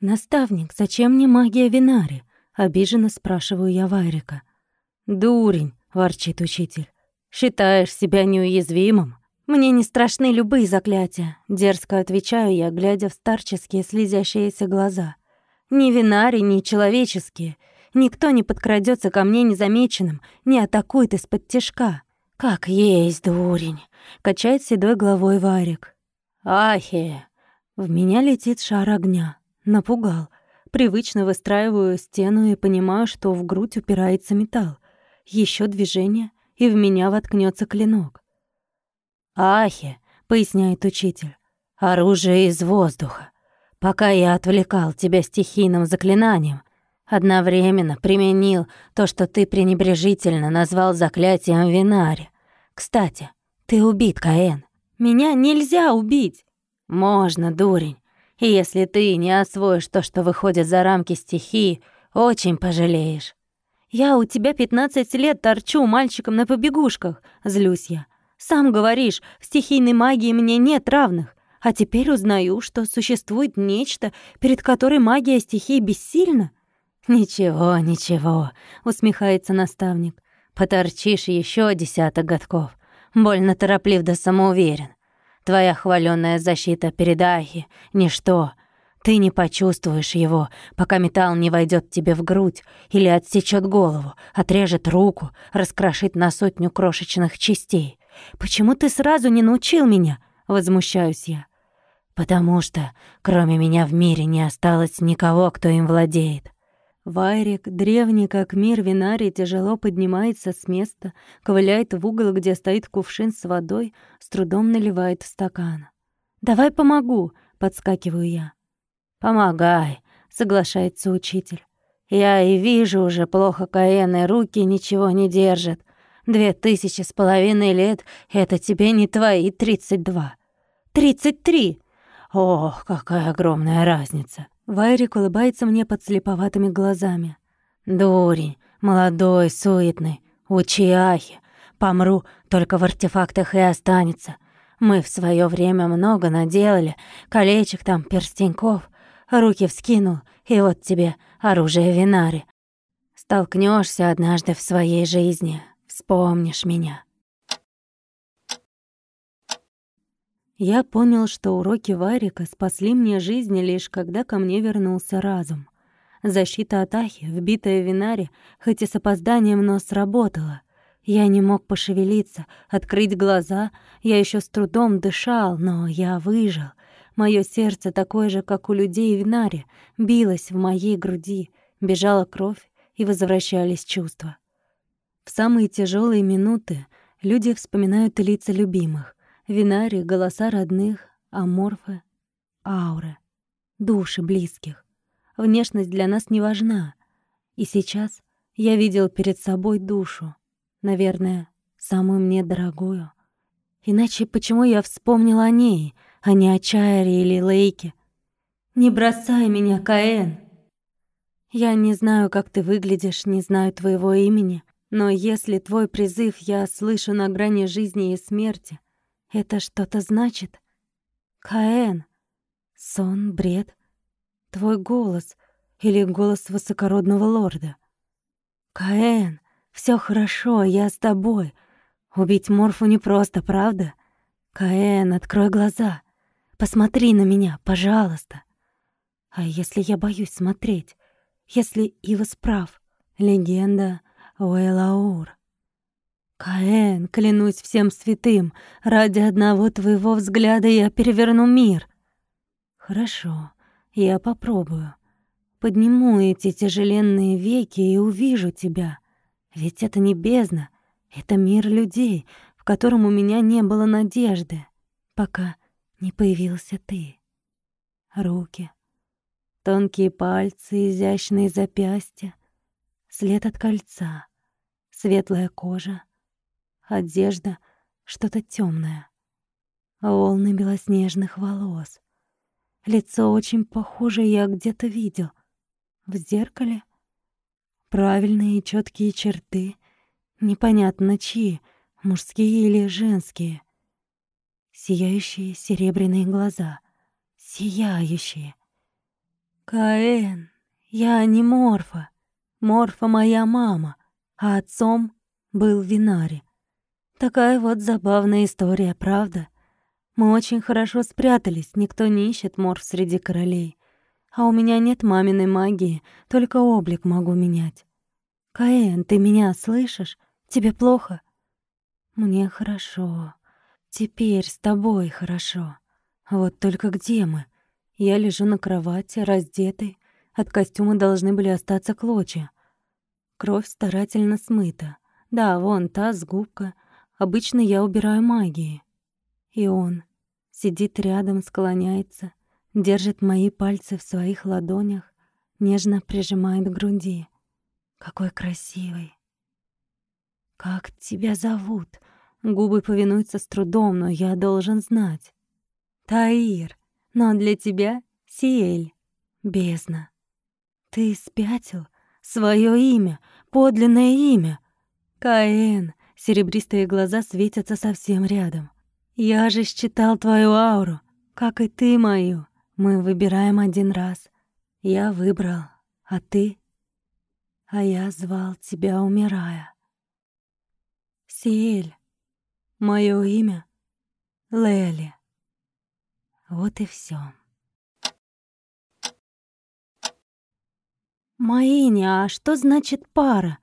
«Наставник, зачем мне магия Винари?» — обиженно спрашиваю я Вайрика. «Дурень», — ворчит учитель. «Считаешь себя неуязвимым?» «Мне не страшны любые заклятия», — дерзко отвечаю я, глядя в старческие слезящиеся глаза. «Ни Винари, ни человеческие. Никто не подкрадется ко мне незамеченным, не атакует из-под тишка». «Как есть, дурень!» — качает седой головой Варик. «Ахе!» В меня летит шар огня. Напугал. Привычно выстраиваю стену и понимаю, что в грудь упирается металл. Еще движение, и в меня воткнется клинок. «Ахи», — поясняет учитель, — «оружие из воздуха. Пока я отвлекал тебя стихийным заклинанием, одновременно применил то, что ты пренебрежительно назвал заклятием Винари. Кстати, ты убит, Каэн. Меня нельзя убить. Можно, дурень. И если ты не освоишь то, что выходит за рамки стихии, очень пожалеешь. Я у тебя 15 лет торчу мальчиком на побегушках, злюсь я. Сам говоришь, в стихийной магии мне нет равных. А теперь узнаю, что существует нечто, перед которой магия стихии бессильна. «Ничего, ничего», — усмехается наставник. «Поторчишь еще десяток годков. Больно тороплив да самоуверен. Твоя хваленная защита перед Ахи — ничто. Ты не почувствуешь его, пока металл не войдет тебе в грудь или отсечет голову, отрежет руку, раскрошит на сотню крошечных частей. Почему ты сразу не научил меня?» — возмущаюсь я. «Потому что кроме меня в мире не осталось никого, кто им владеет. Вайрик, древний как мир винарий, тяжело поднимается с места, ковыляет в угол, где стоит кувшин с водой, с трудом наливает в стакан. «Давай помогу», — подскакиваю я. «Помогай», — соглашается учитель. «Я и вижу уже плохо Каэны, руки ничего не держат. Две тысячи с половиной лет — это тебе не твои тридцать два. Тридцать три! Ох, какая огромная разница!» Вайрик улыбается мне под слеповатыми глазами. «Дурень, молодой, суетный, учи ахи. Помру, только в артефактах и останется. Мы в свое время много наделали, колечек там, перстеньков. Руки вскинул, и вот тебе оружие Винари. Столкнешься однажды в своей жизни, вспомнишь меня». Я понял, что уроки Варика спасли мне жизнь лишь когда ко мне вернулся разум. Защита от Ахи, вбитая в Винаре, хоть и с опозданием, но сработала. Я не мог пошевелиться, открыть глаза, я еще с трудом дышал, но я выжил. Мое сердце, такое же, как у людей в Винаре, билось в моей груди, бежала кровь и возвращались чувства. В самые тяжелые минуты люди вспоминают лица любимых, Винари, голоса родных, аморфы, ауры, души близких. Внешность для нас не важна. И сейчас я видел перед собой душу, наверное, самую мне дорогую. Иначе почему я вспомнил о ней, а не о Чайре или Лейке? «Не бросай меня, Каэн!» Я не знаю, как ты выглядишь, не знаю твоего имени, но если твой призыв я слышу на грани жизни и смерти — это что-то значит? Каэн. Сон, бред. Твой голос или голос высокородного лорда. Каэн, все хорошо, я с тобой. Убить Морфу непросто, правда? Каэн, открой глаза. Посмотри на меня, пожалуйста. А если я боюсь смотреть? Если Ивас прав? Легенда Уэлаур. «Каэн, клянусь всем святым, ради одного твоего взгляда я переверну мир». «Хорошо, я попробую. Подниму эти тяжеленные веки и увижу тебя. Ведь это не бездна, это мир людей, в котором у меня не было надежды, пока не появился ты. Руки, тонкие пальцы, изящные запястья, след от кольца, светлая кожа — одежда, что-то темное. Волны белоснежных волос. Лицо очень похоже, я где-то видел. В зеркале? Правильные четкие черты. Непонятно чьи, мужские или женские. Сияющие серебряные глаза. Сияющие. Каэн, я не Морфа. Морфа моя мама, а отцом был Винари. Такая вот забавная история, правда? Мы очень хорошо спрятались, никто не ищет Морф среди королей. А у меня нет маминой магии, только облик могу менять. Каэн, ты меня слышишь? Тебе плохо? Мне хорошо. Теперь с тобой хорошо. Вот только где мы? Я лежу на кровати, раздетый. От костюма должны были остаться клочья. Кровь старательно смыта. Да, вон таз, губка. Обычно я убираю магией. И он сидит рядом, склоняется, держит мои пальцы в своих ладонях, нежно прижимает к груди. Какой красивый. Как тебя зовут? Губы повинуются с трудом, но я должен знать. Таир. Но для тебя Сиэль. Бездна. Ты спятил? Своё имя, подлинное имя. Каэн. Серебристые глаза светятся совсем рядом. Я же считал твою ауру, как и ты мою. Мы выбираем один раз. Я выбрал, а ты а я звал тебя, умирая. Сиэль, мое имя — Лели. Вот и все. Маиня, а что значит пара?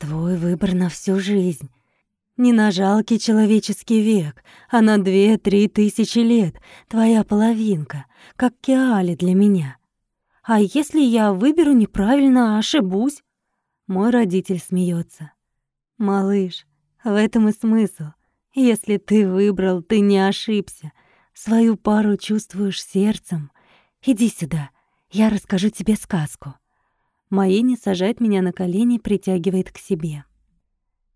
Твой выбор на всю жизнь. Не на жалкий человеческий век, а на две-три тысячи лет. Твоя половинка, как Киали для меня. А если я выберу неправильно, ошибусь? Мой родитель смеется. Малыш, в этом и смысл. Если ты выбрал, ты не ошибся. Свою пару чувствуешь сердцем. Иди сюда, я расскажу тебе сказку. Маини сажает меня на колени притягивает к себе.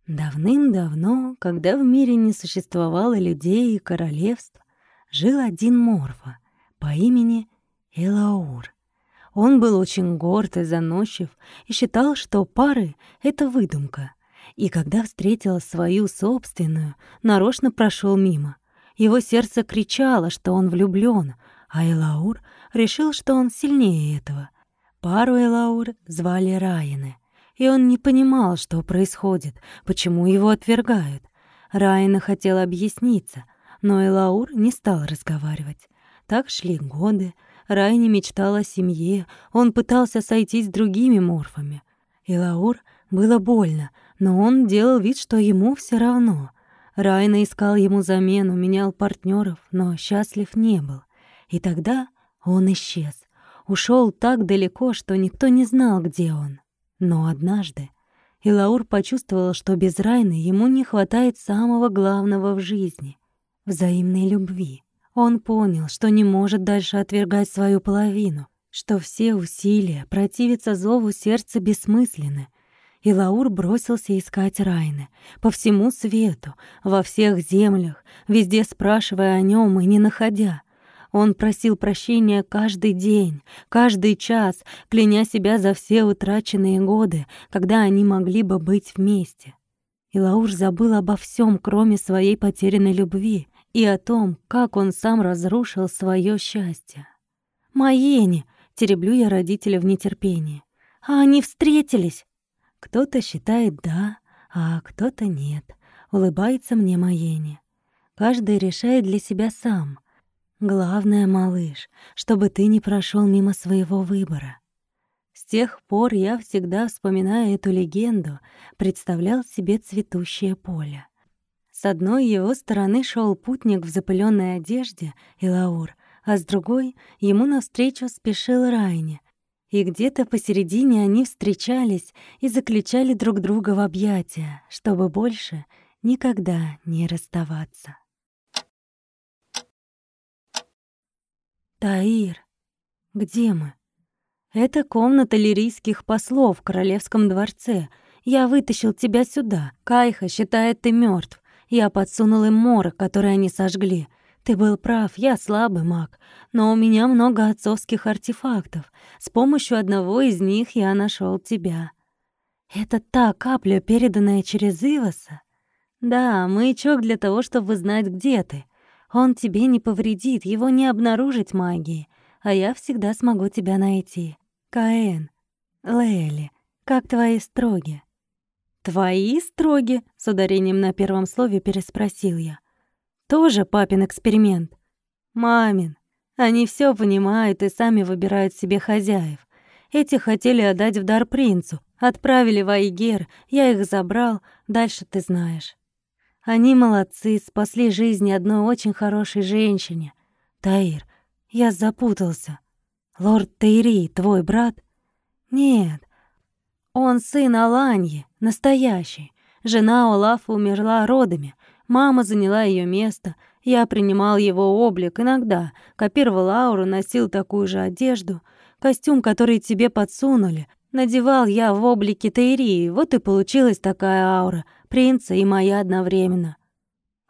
Давным-давно, когда в мире не существовало людей и королевств, жил один Морфа по имени Элаур. Он был очень горд и заносчив и считал, что пары — это выдумка. И когда встретил свою собственную, нарочно прошел мимо. Его сердце кричало, что он влюблён, а Элаур решил, что он сильнее этого. Пару Элаур звали Райаны, и он не понимал, что происходит, почему его отвергают. Райана хотел объясниться, но Элаур не стал разговаривать. Так шли годы, Райни мечтал о семье, он пытался сойтись с другими морфами. И Лаур было больно, но он делал вид, что ему все равно. Райна искал ему замену, менял партнеров, но счастлив не был. И тогда он исчез. Ушел так далеко, что никто не знал, где он. Но однажды Илаур почувствовал, что без Райны ему не хватает самого главного в жизни — взаимной любви. Он понял, что не может дальше отвергать свою половину, что все усилия противиться зову сердца бессмысленны. И Лаур бросился искать Райны по всему свету, во всех землях, везде спрашивая о нем и не находя. Он просил прощения каждый день, каждый час, кляня себя за все утраченные годы, когда они могли бы быть вместе. И Лаур забыл обо всем, кроме своей потерянной любви, и о том, как он сам разрушил свое счастье. «Маени!» — тереблю я родителя в нетерпении. «А они встретились!» Кто-то считает «да», а кто-то «нет», — улыбается мне Маени. Каждый решает для себя сам. Главное, малыш, чтобы ты не прошел мимо своего выбора. С тех пор я всегда, вспоминая эту легенду, представлял себе цветущее поле. С одной его стороны шел путник в запыленной одежде, Илаур, а с другой ему навстречу спешил Райни. И где-то посередине они встречались и заключали друг друга в объятия, чтобы больше никогда не расставаться. Таир, где мы? Это комната лирийских послов в королевском дворце. Я вытащил тебя сюда. Кайха считает, ты мертв. Я подсунул им морок, который они сожгли. Ты был прав, я слабый маг, но у меня много отцовских артефактов. С помощью одного из них я нашел тебя. Это та капля, переданная через Иваса? Да, маячок для того, чтобы знать, где ты. Он тебе не повредит, его не обнаружить магией. а я всегда смогу тебя найти. Каэн, Лейли, как твои строги?» «Твои строги?» — с ударением на первом слове переспросил я. «Тоже папин эксперимент?» «Мамин. Они все понимают и сами выбирают себе хозяев. Эти хотели отдать в дар принцу, отправили в Айгер, я их забрал, дальше ты знаешь. Они молодцы, спасли жизни одной очень хорошей женщине. Таир, я запутался. Лорд Тейри, твой брат? Нет, он сын Аланьи, настоящий. Жена Олафа умерла родами. Мама заняла ее место. Я принимал его облик иногда, копировал ауру, носил такую же одежду. Костюм, который тебе подсунули, надевал я в облике Тайрии. Вот и получилась такая аура, принца и моя одновременно.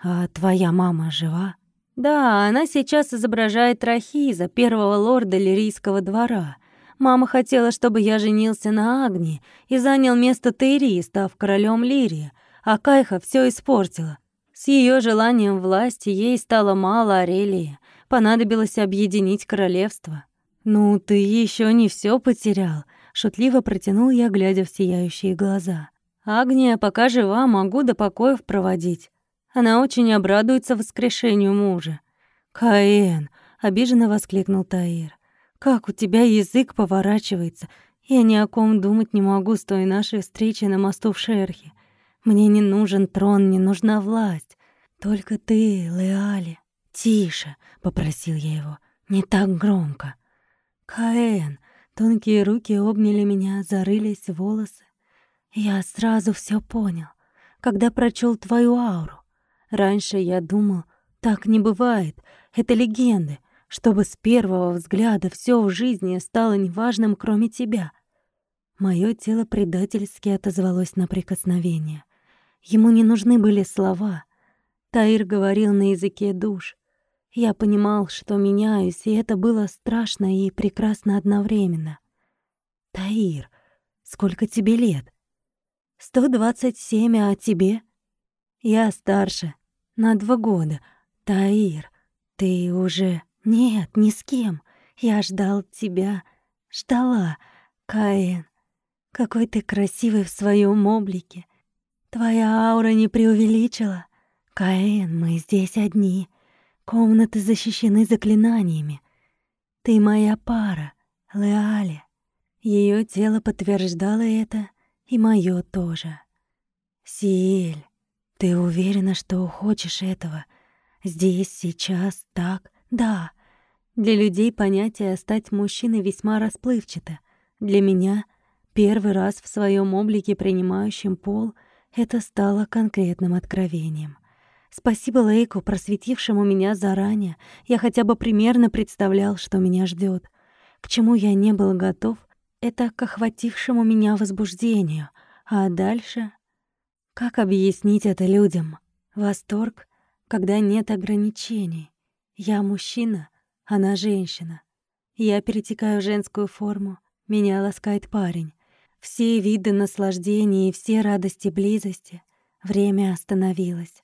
А твоя мама жива? Да, она сейчас изображает Рахиза, первого лорда Лирийского двора. Мама хотела, чтобы я женился на Агнии и занял место Тейри, став королем Лирии, а Кайха все испортила. С ее желанием власти ей стало мало Арелии. Понадобилось объединить королевство. «Ну, ты еще не все потерял», — шутливо протянул я, глядя в сияющие глаза. «Агния пока жива, могу до покоев проводить. Она очень обрадуется воскрешению мужа». «Каэн!» — обиженно воскликнул Таир. Как у тебя язык поворачивается. Я ни о ком думать не могу с той нашей встречи на мосту в Шерхе. Мне не нужен трон, не нужна власть. Только ты, Леали. Тише, попросил я его. Не так громко. Каэн, тонкие руки обняли меня, зарылись в волосы. Я сразу все понял, когда прочел твою ауру. Раньше я думал, так не бывает. Это легенды чтобы с первого взгляда все в жизни стало неважным, кроме тебя. Мое тело предательски отозвалось на прикосновение. Ему не нужны были слова. Таир говорил на языке душ. Я понимал, что меняюсь, и это было страшно и прекрасно одновременно. «Таир, сколько тебе лет?» «Сто двадцать семь, а тебе?» «Я старше, на два года. Таир, ты уже...» Нет, ни с кем. Я ждал тебя. Ждала, Каин. Какой ты красивый в своем облике. Твоя аура не преувеличила. Каин, мы здесь одни. Комнаты защищены заклинаниями. Ты моя пара, Леали. Ее тело подтверждало это, и мое тоже. Сиэль, ты уверена, что хочешь этого? Здесь, сейчас, так? Да, для людей понятие «стать мужчиной» весьма расплывчато. Для меня первый раз в своем облике, принимающем пол, это стало конкретным откровением. Спасибо Лейку, просветившему меня заранее. Я хотя бы примерно представлял, что меня ждет. К чему я не был готов, это к охватившему меня возбуждению. А дальше... Как объяснить это людям? Восторг, когда нет ограничений. Я мужчина, она женщина. Я перетекаю в женскую форму, меня ласкает парень. Все виды наслаждения и все радости близости. Время остановилось.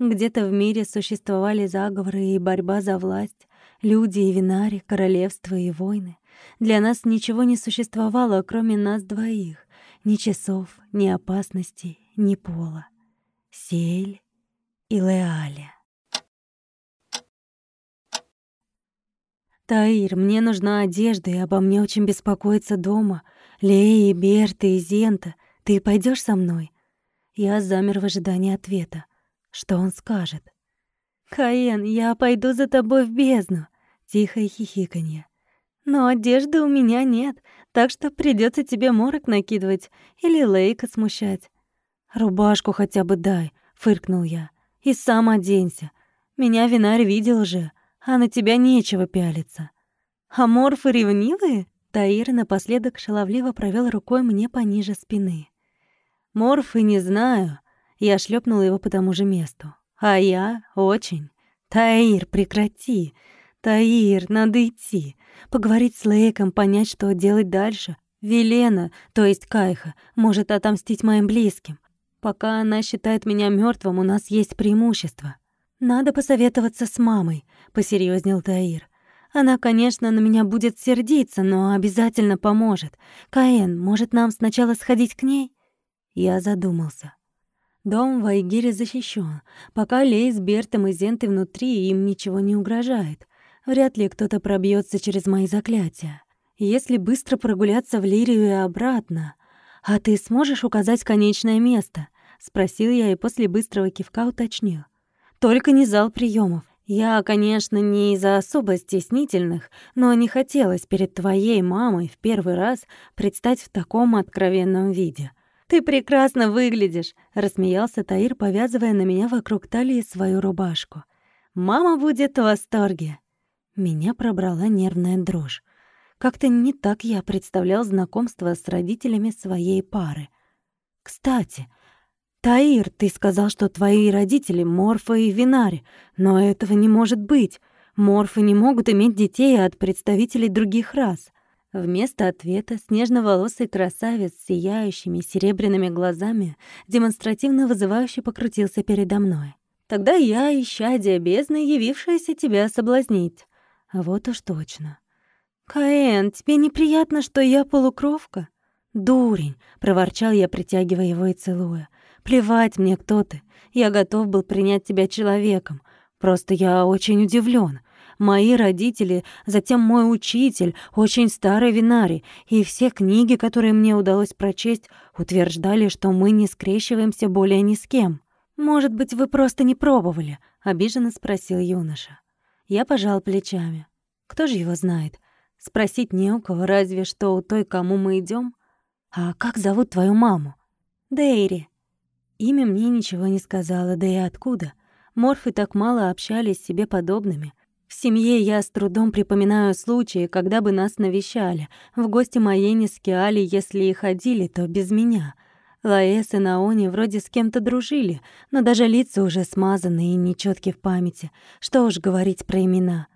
Где-то в мире существовали заговоры и борьба за власть, люди и винари, королевства и войны. Для нас ничего не существовало, кроме нас двоих. Ни часов, ни опасностей, ни пола. Сель и Леаля. «Таир, мне нужна одежда, и обо мне очень беспокоится дома. Леи, Берта и Зента. Ты пойдешь со мной?» Я замер в ожидании ответа. Что он скажет? «Каен, я пойду за тобой в бездну!» Тихое хихиканье. «Но одежды у меня нет, так что придется тебе морок накидывать или лейка смущать». «Рубашку хотя бы дай», — фыркнул я. «И сам оденься. Меня винарь видел же а на тебя нечего пялиться. А морфы ревнивые? Таир напоследок шаловливо провел рукой мне пониже спины. Морфы не знаю. Я шлепнула его по тому же месту. А я очень. Таир, прекрати. Таир, надо идти. Поговорить с Лейком, понять, что делать дальше. Велена, то есть Кайха, может отомстить моим близким. Пока она считает меня мертвым, у нас есть преимущество. «Надо посоветоваться с мамой», — посерьезнел Таир. Она, конечно, на меня будет сердиться, но обязательно поможет. Каэн, может, нам сначала сходить к ней?» Я задумался. Дом в Айгире защищен. Пока Лей с Бертом и Зентой внутри, им ничего не угрожает. Вряд ли кто-то пробьется через мои заклятия. Если быстро прогуляться в Лирию и обратно... «А ты сможешь указать конечное место?» — спросил я и после быстрого кивка уточнил. «Только не зал приемов. Я, конечно, не из-за особо стеснительных, но не хотелось перед твоей мамой в первый раз предстать в таком откровенном виде. «Ты прекрасно выглядишь», — рассмеялся Таир, повязывая на меня вокруг талии свою рубашку. «Мама будет в восторге». Меня пробрала нервная дрожь. Как-то не так я представлял знакомство с родителями своей пары. «Кстати, «Таир, ты сказал, что твои родители — Морфа и Винари, но этого не может быть. Морфы не могут иметь детей от представителей других рас». Вместо ответа снежноволосый красавец с сияющими серебряными глазами демонстративно вызывающе покрутился передо мной. «Тогда я, исчадие бездны, явившаяся тебя соблазнить». Вот уж точно. «Каэн, тебе неприятно, что я полукровка?» «Дурень!» — проворчал я, притягивая его и целуя. Плевать мне, кто ты. Я готов был принять тебя человеком. Просто я очень удивлен. Мои родители, затем мой учитель, очень старый винарий, и все книги, которые мне удалось прочесть, утверждали, что мы не скрещиваемся более ни с кем. «Может быть, вы просто не пробовали?» — обиженно спросил юноша. Я пожал плечами. Кто же его знает? Спросить не у кого, разве что у той, кому мы идем. «А как зовут твою маму?» «Дейри», Имя мне ничего не сказала, да и откуда. Морфы так мало общались с себе подобными. В семье я с трудом припоминаю случаи, когда бы нас навещали. В гости моей не Али, если и ходили, то без меня. Лаэс и Наони вроде с кем-то дружили, но даже лица уже смазаны и нечётки в памяти. Что уж говорить про имена.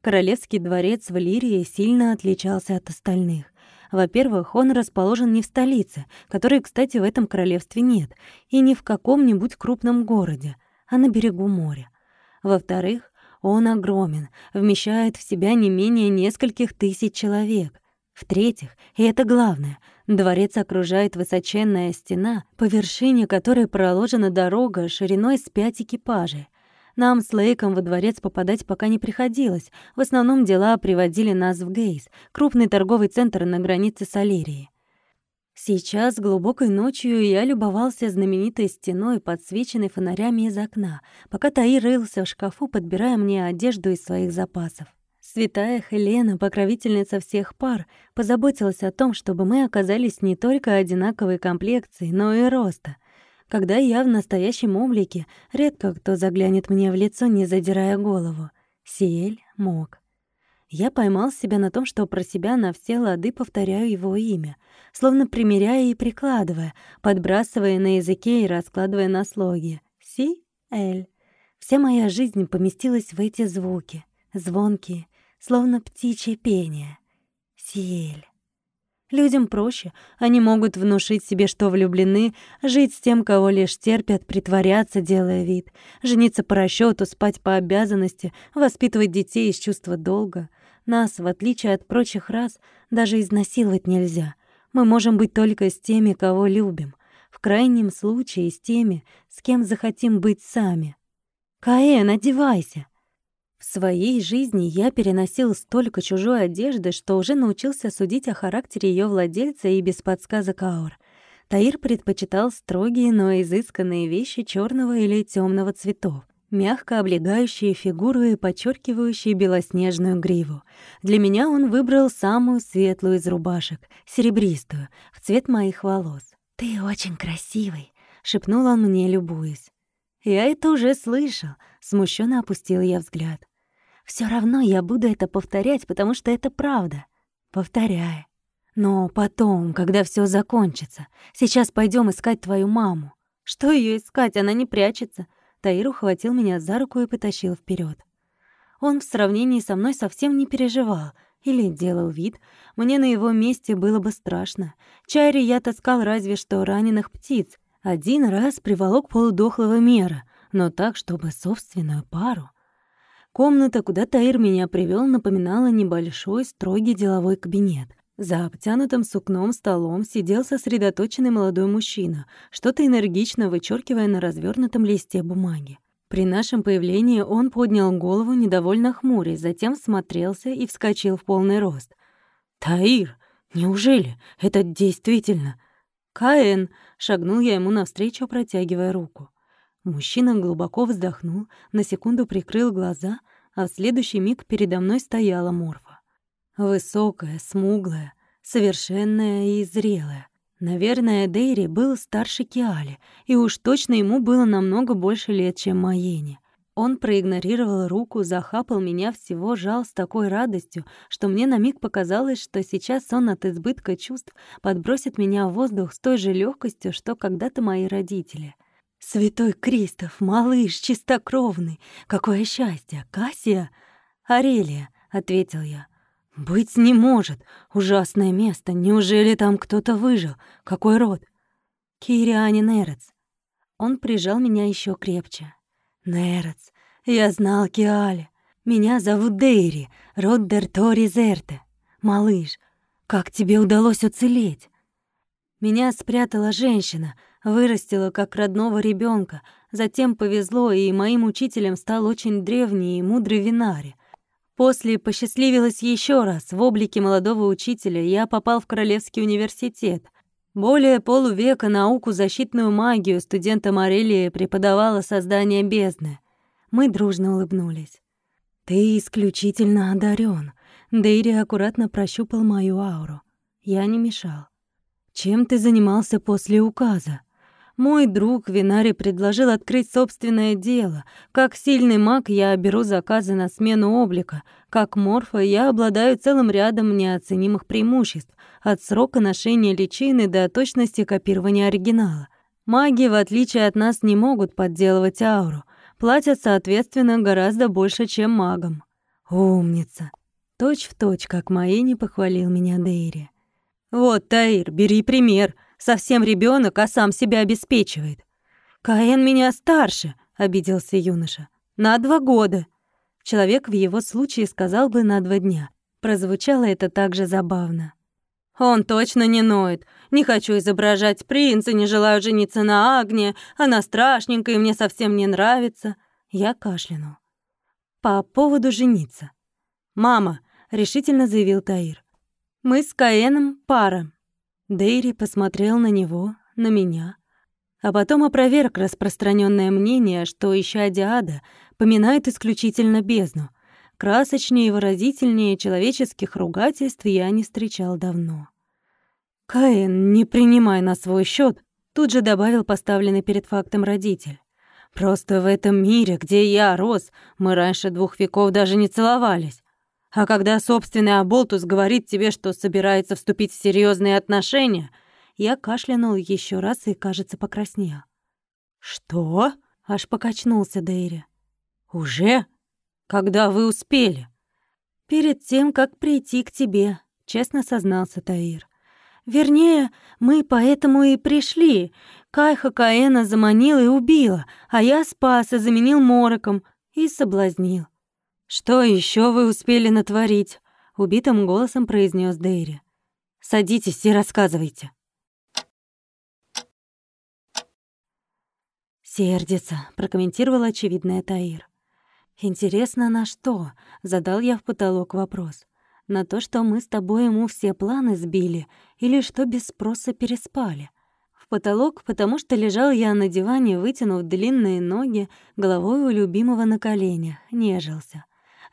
Королевский дворец в Лирии сильно отличался от остальных. Во-первых, он расположен не в столице, которой, кстати, в этом королевстве нет, и не в каком-нибудь крупном городе, а на берегу моря. Во-вторых, он огромен, вмещает в себя не менее нескольких тысяч человек. В-третьих, и это главное, дворец окружает высоченная стена, по вершине которой проложена дорога шириной с пять экипажей. Нам с Лейком во дворец попадать пока не приходилось. В основном дела приводили нас в Гейс, крупный торговый центр на границе с Алерией. Сейчас, глубокой ночью, я любовался знаменитой стеной, подсвеченной фонарями из окна, пока Таир рылся в шкафу, подбирая мне одежду из своих запасов. Святая Хелена, покровительница всех пар, позаботилась о том, чтобы мы оказались не только одинаковой комплекции, но и роста — когда я в настоящем облике, редко кто заглянет мне в лицо, не задирая голову. Сиэль мог. Я поймал себя на том, что про себя на все лады повторяю его имя, словно примеряя и прикладывая, подбрасывая на языке и раскладывая на слоги. Си-эль. Вся моя жизнь поместилась в эти звуки, звонкие, словно птичье пение. Сиэль. Людям проще. Они могут внушить себе, что влюблены, жить с тем, кого лишь терпят, притворяться, делая вид, жениться по расчету, спать по обязанности, воспитывать детей из чувства долга. Нас, в отличие от прочих рас, даже изнасиловать нельзя. Мы можем быть только с теми, кого любим. В крайнем случае с теми, с кем захотим быть сами. «Каэн, одевайся!» В своей жизни я переносил столько чужой одежды, что уже научился судить о характере ее владельца и без подсказок аур. Таир предпочитал строгие, но изысканные вещи черного или темного цветов, мягко облегающие фигуру и подчеркивающие белоснежную гриву. Для меня он выбрал самую светлую из рубашек, серебристую, в цвет моих волос. «Ты очень красивый», — шепнул он мне, любуясь. «Я это уже слышал», — смущенно опустил я взгляд. Все равно я буду это повторять, потому что это правда. Повторяй. Но потом, когда все закончится, сейчас пойдем искать твою маму. Что ее искать? Она не прячется. Таир ухватил меня за руку и потащил вперед. Он в сравнении со мной совсем не переживал или делал вид. Мне на его месте было бы страшно. Чайри я таскал разве что раненых птиц, один раз приволок полудохлого мера, но так, чтобы собственную пару. Комната, куда Таир меня привел, напоминала небольшой, строгий деловой кабинет. За обтянутым сукном столом сидел сосредоточенный молодой мужчина, что-то энергично вычеркивая на развернутом листе бумаги. При нашем появлении он поднял голову, недовольно хмурясь, затем смотрелся и вскочил в полный рост. «Таир, неужели? Это действительно...» «Каэн!» — шагнул я ему навстречу, протягивая руку. Мужчина глубоко вздохнул, на секунду прикрыл глаза, а в следующий миг передо мной стояла Морфа. Высокая, смуглая, совершенная и зрелая. Наверное, Дейри был старше Киали, и уж точно ему было намного больше лет, чем Маене. Он проигнорировал руку, захапал меня всего, жал с такой радостью, что мне на миг показалось, что сейчас он от избытка чувств подбросит меня в воздух с той же легкостью, что когда-то мои родители. «Святой Кристоф, малыш, чистокровный! Какое счастье! Кассия!» «Арелия», — ответил я. «Быть не может! Ужасное место! Неужели там кто-то выжил? Какой род?» «Кириани Нерец». Он прижал меня еще крепче. «Нерец, я знал Киали. Меня зовут Дейри, род Дертори Зерте. Малыш, как тебе удалось уцелеть?» Меня спрятала женщина, вырастила как родного ребенка. Затем повезло, и моим учителем стал очень древний и мудрый Винари — После посчастливилось еще раз. В облике молодого учителя я попал в Королевский университет. Более полувека науку защитную магию студентам Арелии преподавала создание бездны. Мы дружно улыбнулись. «Ты исключительно одарен. Дейри аккуратно прощупал мою ауру. Я не мешал. «Чем ты занимался после указа?» Мой друг Винари предложил открыть собственное дело. Как сильный маг я беру заказы на смену облика. Как морфа я обладаю целым рядом неоценимых преимуществ. От срока ношения личины до точности копирования оригинала. Маги, в отличие от нас, не могут подделывать ауру. Платят, соответственно, гораздо больше, чем магам. Умница. Точь в точь, как Маэни похвалил меня Дейри. «Вот, Таир, бери пример», Совсем ребенок, а сам себя обеспечивает. Каэн меня старше, обиделся юноша. На два года. Человек в его случае сказал бы на два дня. Прозвучало это также забавно. Он точно не ноет. Не хочу изображать принца, не желаю жениться на Агне. Она страшненькая и мне совсем не нравится. Я кашлянул. По поводу жениться. «Мама», — решительно заявил Таир, — «мы с Каэном пара. Дейри посмотрел на него, на меня, а потом опроверг распространенное мнение, что ища Диада поминает исключительно бездну. Красочнее и выразительнее человеческих ругательств я не встречал давно. «Каин, не принимай на свой счет, тут же добавил поставленный перед фактом родитель. «Просто в этом мире, где я рос, мы раньше двух веков даже не целовались. А когда собственный Аболтус говорит тебе, что собирается вступить в серьезные отношения, я кашлянул еще раз и, кажется, покраснел. «Что?» — аж покачнулся Дейри. «Уже? Когда вы успели?» «Перед тем, как прийти к тебе», — честно сознался Таир. «Вернее, мы поэтому и пришли. Кайха Каэна заманила и убила, а я спас и заменил мороком и соблазнил. «Что еще вы успели натворить?» — убитым голосом произнес Дейри. «Садитесь и рассказывайте». «Сердится», — прокомментировал очевидная Таир. «Интересно, на что?» — задал я в потолок вопрос. «На то, что мы с тобой ему все планы сбили, или что без спроса переспали?» В потолок, потому что лежал я на диване, вытянув длинные ноги, головой у любимого на коленях, нежился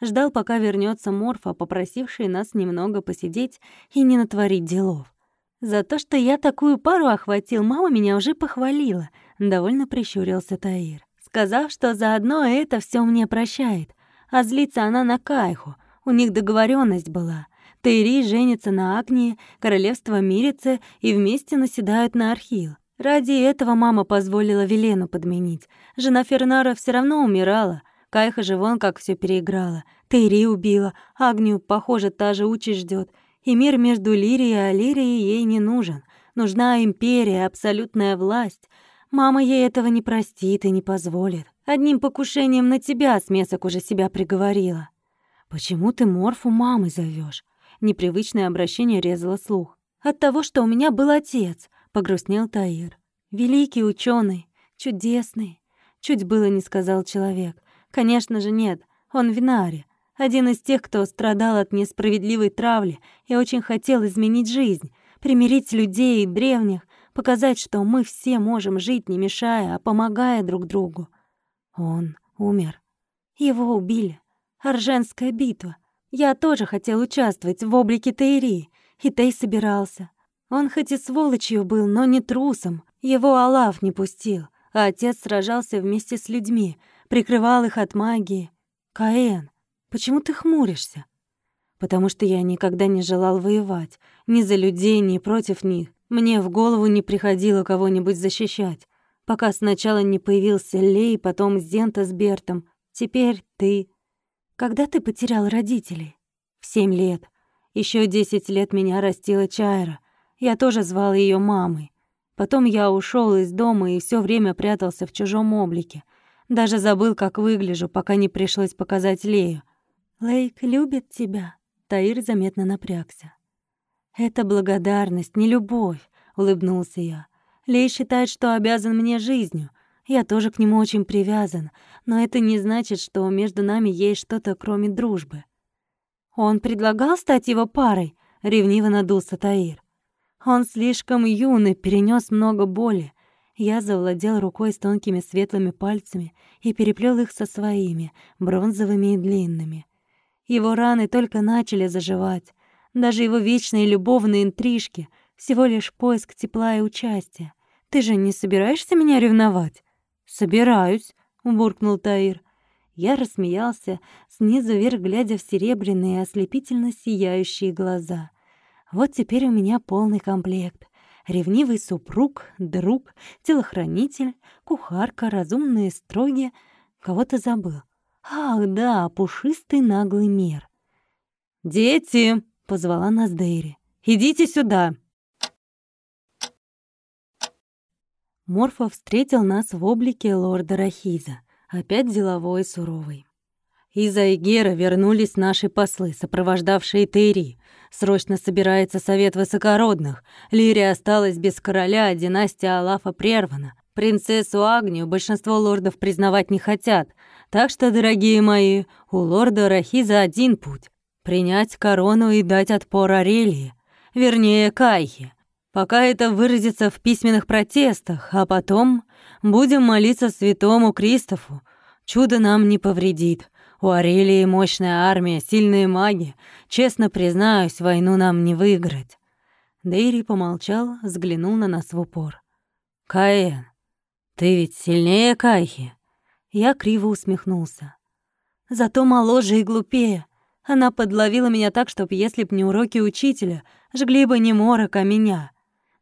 ждал, пока вернется Морфа, попросивший нас немного посидеть и не натворить делов. За то, что я такую пару охватил, мама меня уже похвалила, довольно прищурился Таир, сказав, что заодно это все мне прощает. А злится она на Кайху, у них договоренность была. Тайри женится на Агнии, королевство мирится и вместе наседают на Архил. Ради этого мама позволила Велену подменить. Жена Фернара все равно умирала — Кайха же вон как все переиграла. Тейри убила, Агнию, похоже, та же участь ждет. И мир между Лирией и Алирией ей не нужен. Нужна империя, абсолютная власть. Мама ей этого не простит и не позволит. Одним покушением на тебя смесок уже себя приговорила. Почему ты Морфу мамой зовешь? Непривычное обращение резало слух. От того, что у меня был отец, погрустнел Таир. Великий ученый, чудесный. Чуть было не сказал человек. Конечно же, нет. Он Винари, один из тех, кто страдал от несправедливой травли и очень хотел изменить жизнь, примирить людей и древних, показать, что мы все можем жить, не мешая, а помогая друг другу. Он умер. Его убили. Арженская битва. Я тоже хотел участвовать в облике Тейри, и Тей собирался. Он хоть и сволочью был, но не трусом. Его Аллах не пустил, а отец сражался вместе с людьми, прикрывал их от магии. Каэн, почему ты хмуришься? Потому что я никогда не желал воевать. Ни за людей, ни против них. Мне в голову не приходило кого-нибудь защищать. Пока сначала не появился Лей, потом Зента с Бертом. Теперь ты. Когда ты потерял родителей? В семь лет. Еще десять лет меня растила Чайра. Я тоже звал ее мамой. Потом я ушел из дома и все время прятался в чужом облике. Даже забыл, как выгляжу, пока не пришлось показать Лею. «Лейк любит тебя», — Таир заметно напрягся. «Это благодарность, не любовь», — улыбнулся я. «Лей считает, что обязан мне жизнью. Я тоже к нему очень привязан, но это не значит, что между нами есть что-то, кроме дружбы». «Он предлагал стать его парой?» — ревниво надулся Таир. «Он слишком юный, перенес много боли. Я завладел рукой с тонкими светлыми пальцами и переплел их со своими, бронзовыми и длинными. Его раны только начали заживать. Даже его вечные любовные интрижки — всего лишь поиск тепла и участия. Ты же не собираешься меня ревновать? «Собираюсь», — буркнул Таир. Я рассмеялся, снизу вверх глядя в серебряные, ослепительно сияющие глаза. Вот теперь у меня полный комплект. Ревнивый супруг, друг, телохранитель, кухарка, разумные строги. Кого-то забыл. Ах, да, пушистый наглый мир. «Дети!» — позвала нас Дейри. «Идите сюда!» Морфа встретил нас в облике лорда Рахиза, опять деловой и суровый. Из Айгера вернулись наши послы, сопровождавшие Тейри. Срочно собирается совет высокородных. Лирия осталась без короля, а династия Алафа прервана. Принцессу Агнию большинство лордов признавать не хотят. Так что, дорогие мои, у лорда Рахиза один путь — принять корону и дать отпор Арелии. Вернее, Кайхе. Пока это выразится в письменных протестах, а потом будем молиться святому Кристофу. Чудо нам не повредит. У Арелии мощная армия, сильные маги. Честно признаюсь, войну нам не выиграть». Дейри помолчал, взглянул на нас в упор. «Каэн, ты ведь сильнее Кайхи?» Я криво усмехнулся. «Зато моложе и глупее. Она подловила меня так, чтоб, если б не уроки учителя, жгли бы не морок, а меня».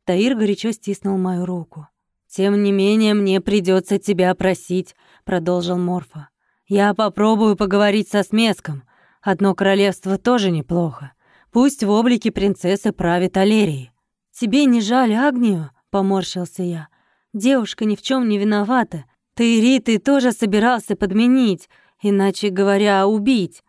Таир горячо стиснул мою руку. «Тем не менее, мне придется тебя просить», — продолжил Морфа. Я попробую поговорить со Смеском. Одно королевство тоже неплохо. Пусть в облике принцессы правит Алерии. Тебе не жаль Агнию? Поморщился я. Девушка ни в чем не виновата. Ты, Ри, ты тоже собирался подменить, иначе говоря, убить.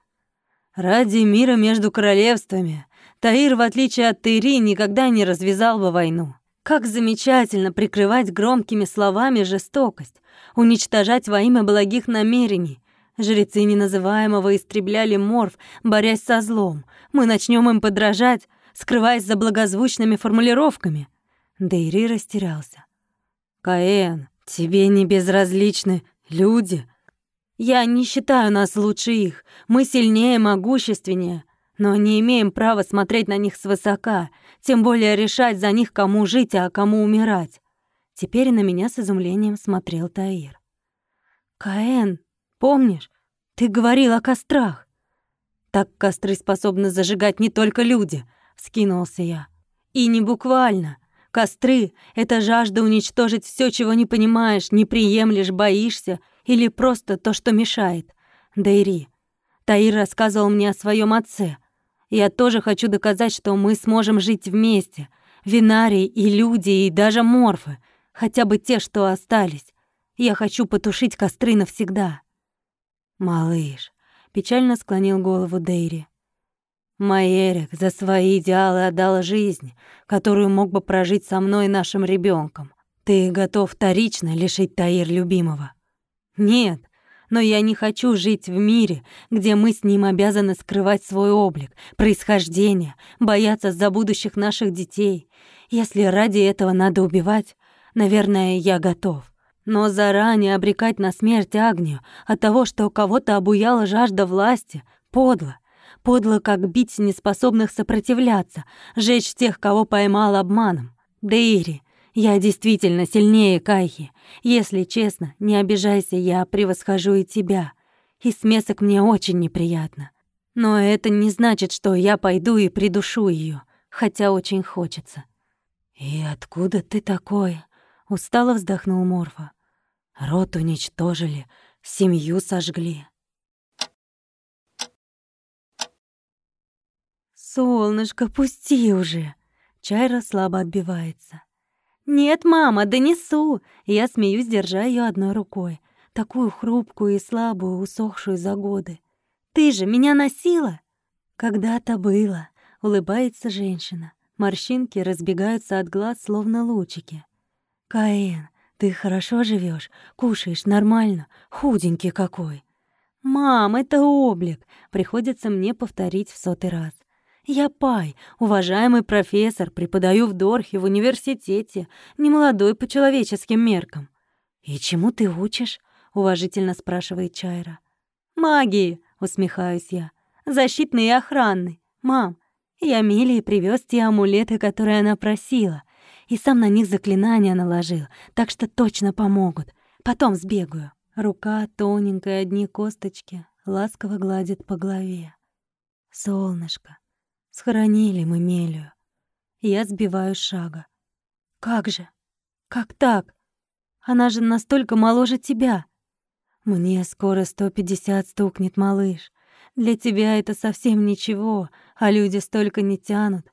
Ради мира между королевствами. Таир, в отличие от Тейри, никогда не развязал бы войну. Как замечательно прикрывать громкими словами жестокость, уничтожать во имя благих намерений. Жрецы неназываемого истребляли морф, борясь со злом. Мы начнем им подражать, скрываясь за благозвучными формулировками. Дейри растерялся. «Каэн, тебе не безразличны люди?» «Я не считаю нас лучше их. Мы сильнее, могущественнее, но не имеем права смотреть на них свысока, тем более решать за них, кому жить, а кому умирать». Теперь на меня с изумлением смотрел Таир. «Каэн, Помнишь, ты говорил о кострах? Так костры способны зажигать не только люди, скинулся я. И не буквально. Костры — это жажда уничтожить все, чего не понимаешь, не приемлешь, боишься или просто то, что мешает. Дейри, Таир рассказывал мне о своем отце. Я тоже хочу доказать, что мы сможем жить вместе. Винарий и люди, и даже морфы. Хотя бы те, что остались. Я хочу потушить костры навсегда. Малыш, печально склонил голову Дейри. Майерик за свои идеалы отдал жизнь, которую мог бы прожить со мной и нашим ребенком. Ты готов вторично лишить Таир любимого? Нет, но я не хочу жить в мире, где мы с ним обязаны скрывать свой облик, происхождение, бояться за будущих наших детей. Если ради этого надо убивать, наверное, я готов. Но заранее обрекать на смерть Агнию от того, что кого-то обуяла жажда власти, подло. Подло, как бить неспособных сопротивляться, жечь тех, кого поймал обманом. Дейри, я действительно сильнее Кайхи. Если честно, не обижайся, я превосхожу и тебя. И смесок мне очень неприятно. Но это не значит, что я пойду и придушу ее, хотя очень хочется. «И откуда ты такой?» — устало вздохнул Морфа. «Рот уничтожили, семью сожгли». «Солнышко, пусти уже!» Чайра слабо отбивается. «Нет, мама, донесу!» Я смеюсь, держа ее одной рукой. Такую хрупкую и слабую, усохшую за годы. «Ты же меня носила!» «Когда-то было», — улыбается женщина. Морщинки разбегаются от глаз, словно лучики. «Каэн, ты хорошо живешь, кушаешь нормально, худенький какой!» «Мам, это облик!» — приходится мне повторить в сотый раз. Я Пай, уважаемый профессор, преподаю в Дорхе в университете, не молодой по человеческим меркам. И чему ты учишь? уважительно спрашивает Чайра. Магии, усмехаюсь я. Защитный и охранный. Мам, я Милии привез те амулеты, которые она просила, и сам на них заклинания наложил, так что точно помогут. Потом сбегаю. Рука тоненькая, одни косточки, ласково гладит по голове. Солнышко, Схоронили мы Мелию. Я сбиваю шага. Как же? Как так? Она же настолько моложе тебя. Мне скоро сто пятьдесят стукнет, малыш. Для тебя это совсем ничего, а люди столько не тянут.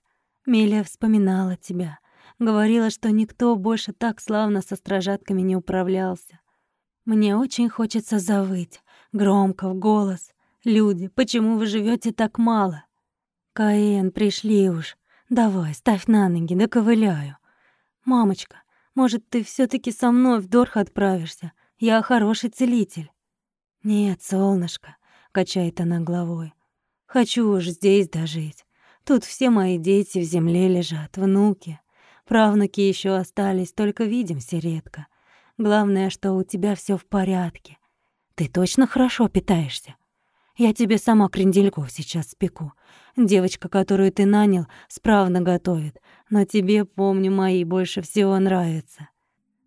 Мелия вспоминала тебя. Говорила, что никто больше так славно со стражатками не управлялся. Мне очень хочется завыть, громко, в голос. «Люди, почему вы живете так мало? «Каэн, пришли уж. Давай, ставь на ноги, доковыляю. Мамочка, может, ты все таки со мной в Дорх отправишься? Я хороший целитель». «Нет, солнышко», — качает она головой. «Хочу уж здесь дожить. Тут все мои дети в земле лежат, внуки. Правнуки еще остались, только видимся редко. Главное, что у тебя все в порядке. Ты точно хорошо питаешься? Я тебе сама крендельков сейчас спеку. Девочка, которую ты нанял, справно готовит, но тебе, помню, мои больше всего нравятся.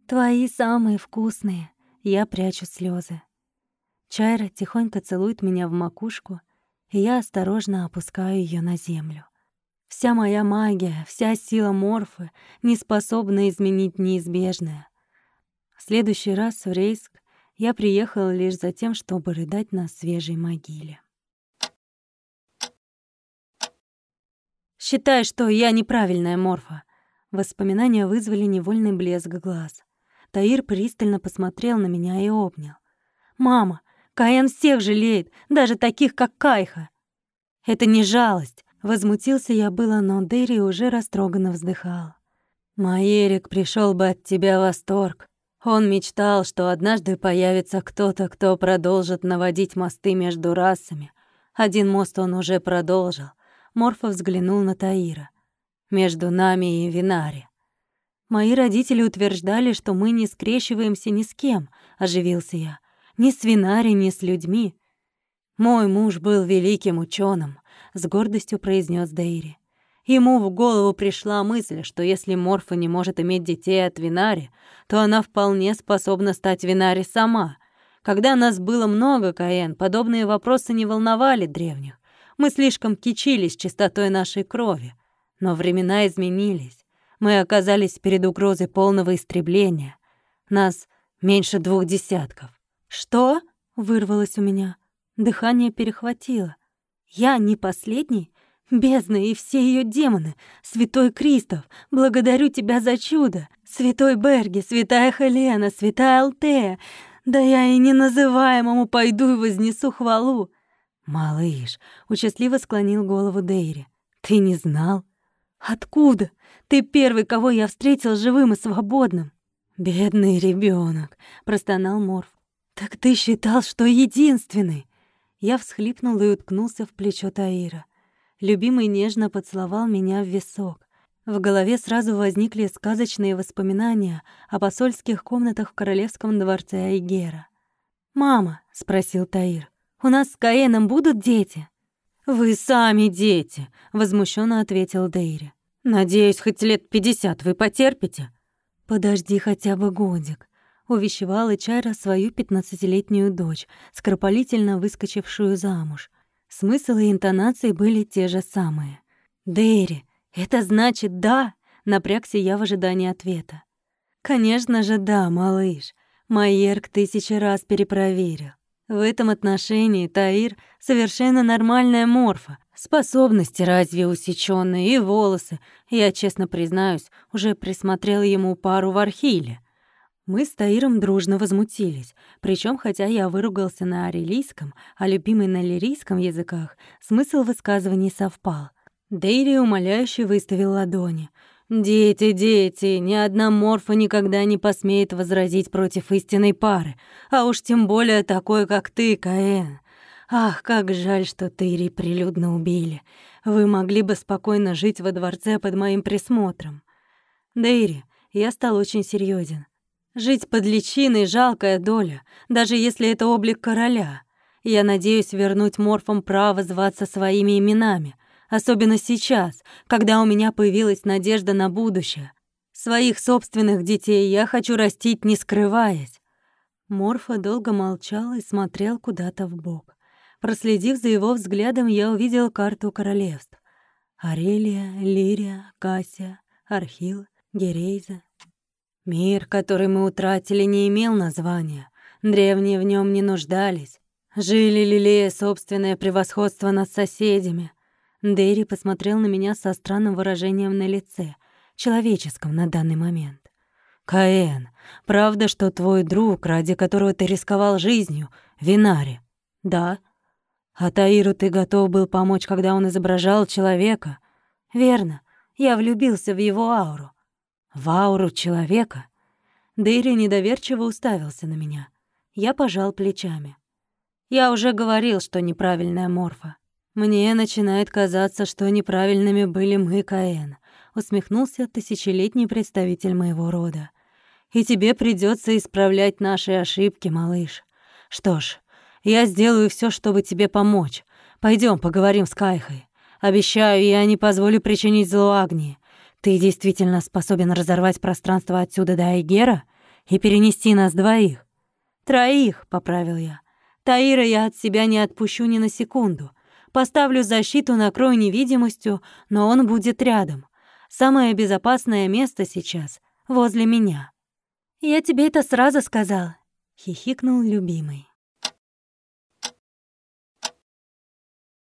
Твои самые вкусные. Я прячу слезы. Чайра тихонько целует меня в макушку, и я осторожно опускаю ее на землю. Вся моя магия, вся сила морфы не способна изменить неизбежное. В следующий раз в Рейск я приехала лишь за тем, чтобы рыдать на свежей могиле. Считай, что я неправильная морфа. Воспоминания вызвали невольный блеск глаз. Таир пристально посмотрел на меня и обнял. «Мама, Каэн всех жалеет, даже таких, как Кайха!» «Это не жалость!» Возмутился я было, но Дерри уже растроганно вздыхал. «Маерик пришел бы от тебя восторг. Он мечтал, что однажды появится кто-то, кто продолжит наводить мосты между расами. Один мост он уже продолжил, Морфа взглянул на Таира. «Между нами и Винари». «Мои родители утверждали, что мы не скрещиваемся ни с кем», — оживился я. «Ни с Винари, ни с людьми». «Мой муж был великим ученым, с гордостью произнес Дейри. Ему в голову пришла мысль, что если Морфа не может иметь детей от Винари, то она вполне способна стать Винари сама. Когда нас было много, Каэн, подобные вопросы не волновали древних. Мы слишком кичились чистотой нашей крови. Но времена изменились. Мы оказались перед угрозой полного истребления. Нас меньше двух десятков. «Что?» — вырвалось у меня. Дыхание перехватило. «Я не последний?» Бездна и все ее демоны, святой Кристоф, благодарю тебя за чудо. Святой Берги, святая Хелена, святая Алтея, да я и неназываемому пойду и вознесу хвалу. Малыш, участливо склонил голову Дейри. Ты не знал? Откуда? Ты первый, кого я встретил живым и свободным. Бедный ребенок, простонал Морф. Так ты считал, что единственный? Я всхлипнул и уткнулся в плечо Таира. Любимый нежно поцеловал меня в висок. В голове сразу возникли сказочные воспоминания о посольских комнатах в королевском дворце Айгера. «Мама», — спросил Таир, — «у нас с Каэном будут дети?» «Вы сами дети», — возмущенно ответил Дейри. «Надеюсь, хоть лет пятьдесят вы потерпите». «Подожди хотя бы годик», — увещевала Чайра свою пятнадцатилетнюю дочь, скоропалительно выскочившую замуж. Смысл и интонации были те же самые. «Дейри, «Это значит «да»?» — напрягся я в ожидании ответа. «Конечно же да, малыш. Майерк тысячи раз перепроверил. В этом отношении Таир — совершенно нормальная морфа. Способности разве усечённые и волосы. Я, честно признаюсь, уже присмотрел ему пару в архиле. Мы с Таиром дружно возмутились. Причем, хотя я выругался на арелийском, а любимый на лирийском языках, смысл высказываний совпал — Дейри умоляюще выставил ладони. «Дети, дети, ни одна морфа никогда не посмеет возразить против истинной пары, а уж тем более такой, как ты, Каэн. Ах, как жаль, что Тейри прилюдно убили. Вы могли бы спокойно жить во дворце под моим присмотром». «Дейри, я стал очень серьезен. Жить под личиной — жалкая доля, даже если это облик короля. Я надеюсь вернуть морфам право зваться своими именами, Особенно сейчас, когда у меня появилась надежда на будущее. Своих собственных детей я хочу растить, не скрываясь. Морфа долго молчал и смотрел куда-то в бок. Проследив за его взглядом, я увидел карту королевств. Арелия, Лирия, Кассия, Архил, Герейза. Мир, который мы утратили, не имел названия. Древние в нем не нуждались. Жили, лелея собственное превосходство над соседями — Дэри посмотрел на меня со странным выражением на лице, человеческом на данный момент. «Каэн, правда, что твой друг, ради которого ты рисковал жизнью, Винари?» «Да». «А Таиру ты готов был помочь, когда он изображал человека?» «Верно. Я влюбился в его ауру». «В ауру человека?» Дэри недоверчиво уставился на меня. Я пожал плечами. «Я уже говорил, что неправильная морфа. «Мне начинает казаться, что неправильными были мы, Каэн», — усмехнулся тысячелетний представитель моего рода. «И тебе придется исправлять наши ошибки, малыш. Что ж, я сделаю все, чтобы тебе помочь. Пойдем поговорим с Кайхой. Обещаю, я не позволю причинить зло Агнии. Ты действительно способен разорвать пространство отсюда до Айгера и перенести нас двоих?» «Троих», — поправил я. «Таира я от себя не отпущу ни на секунду». Поставлю защиту, накрою невидимостью, но он будет рядом. Самое безопасное место сейчас возле меня. Я тебе это сразу сказала, хихикнул любимый.